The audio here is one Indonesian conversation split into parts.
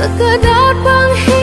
sekedar penghidup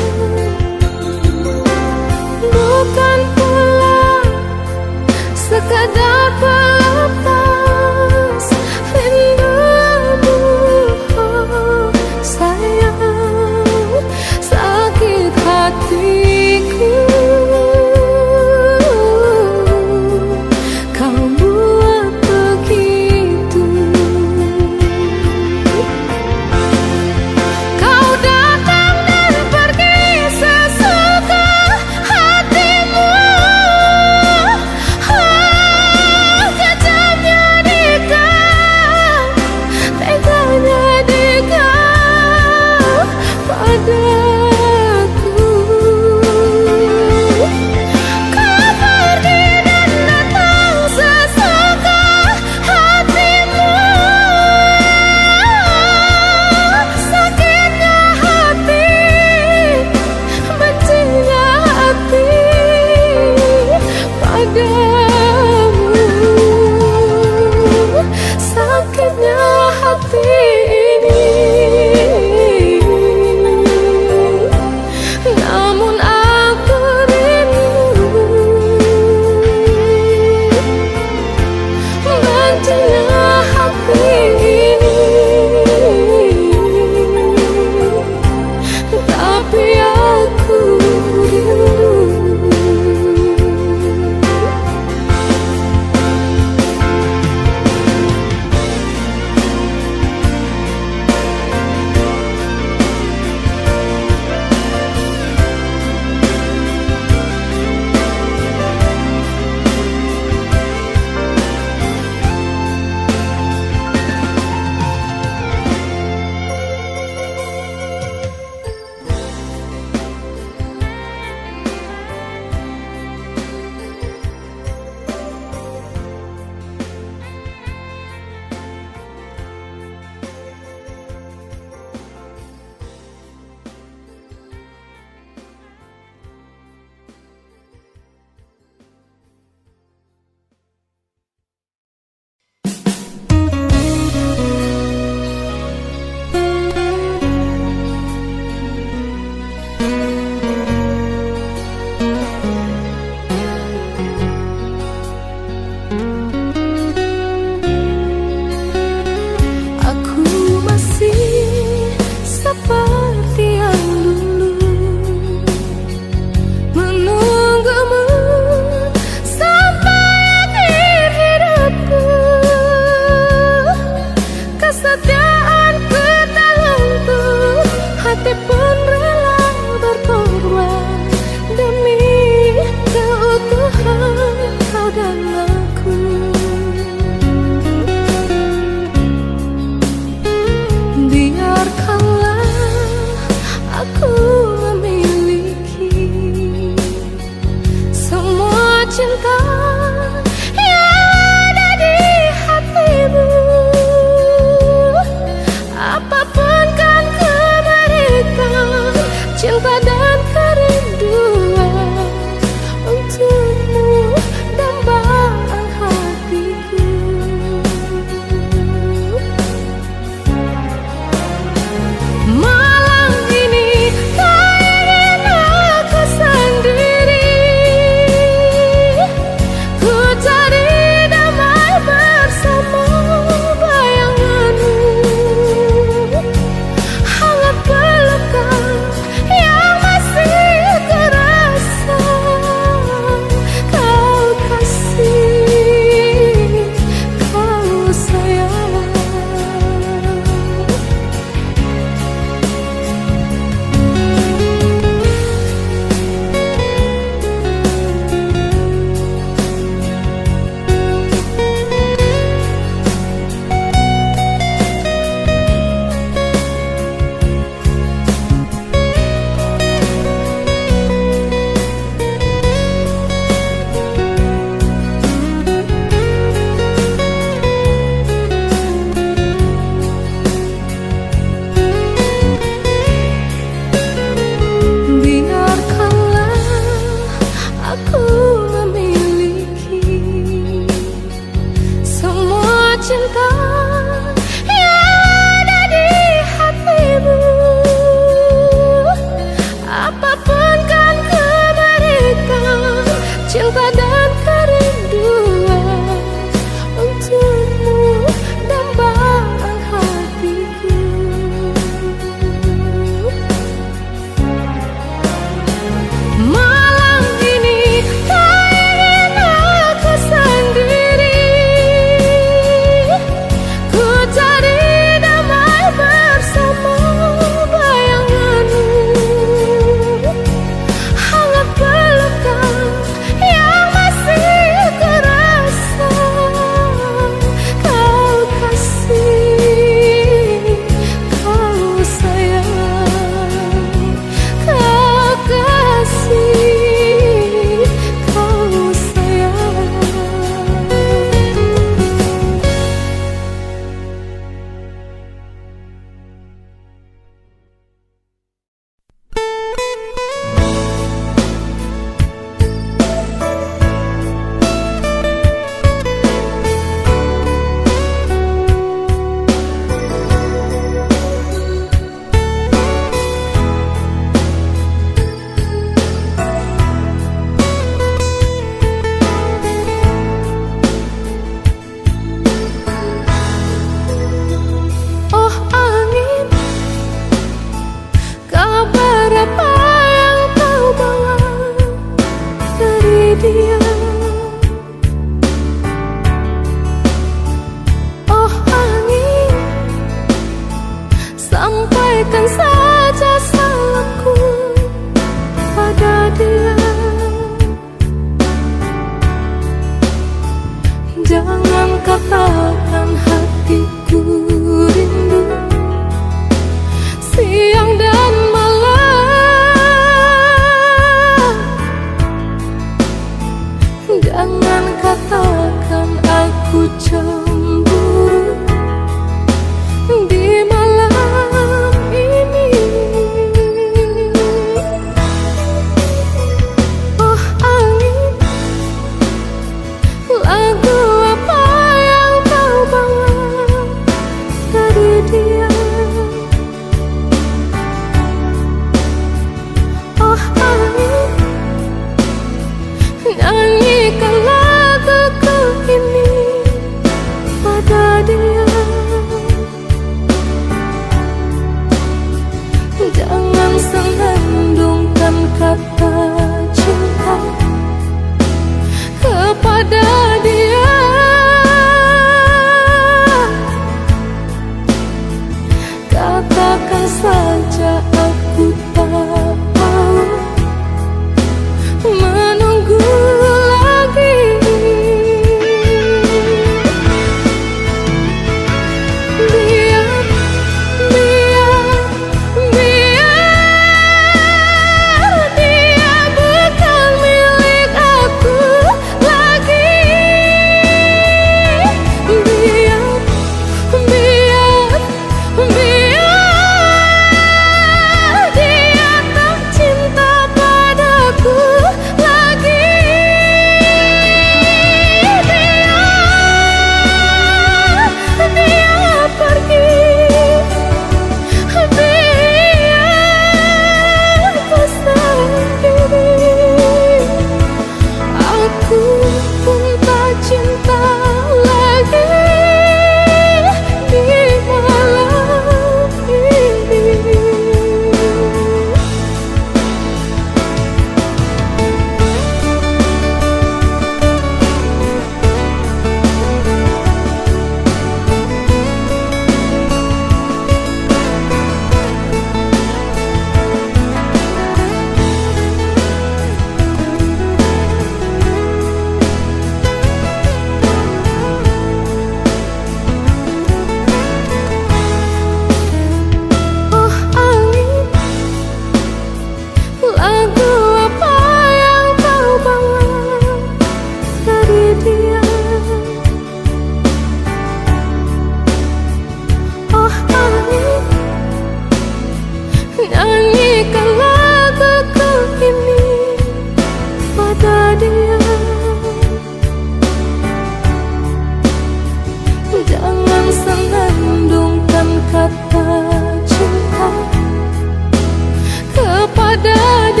kepada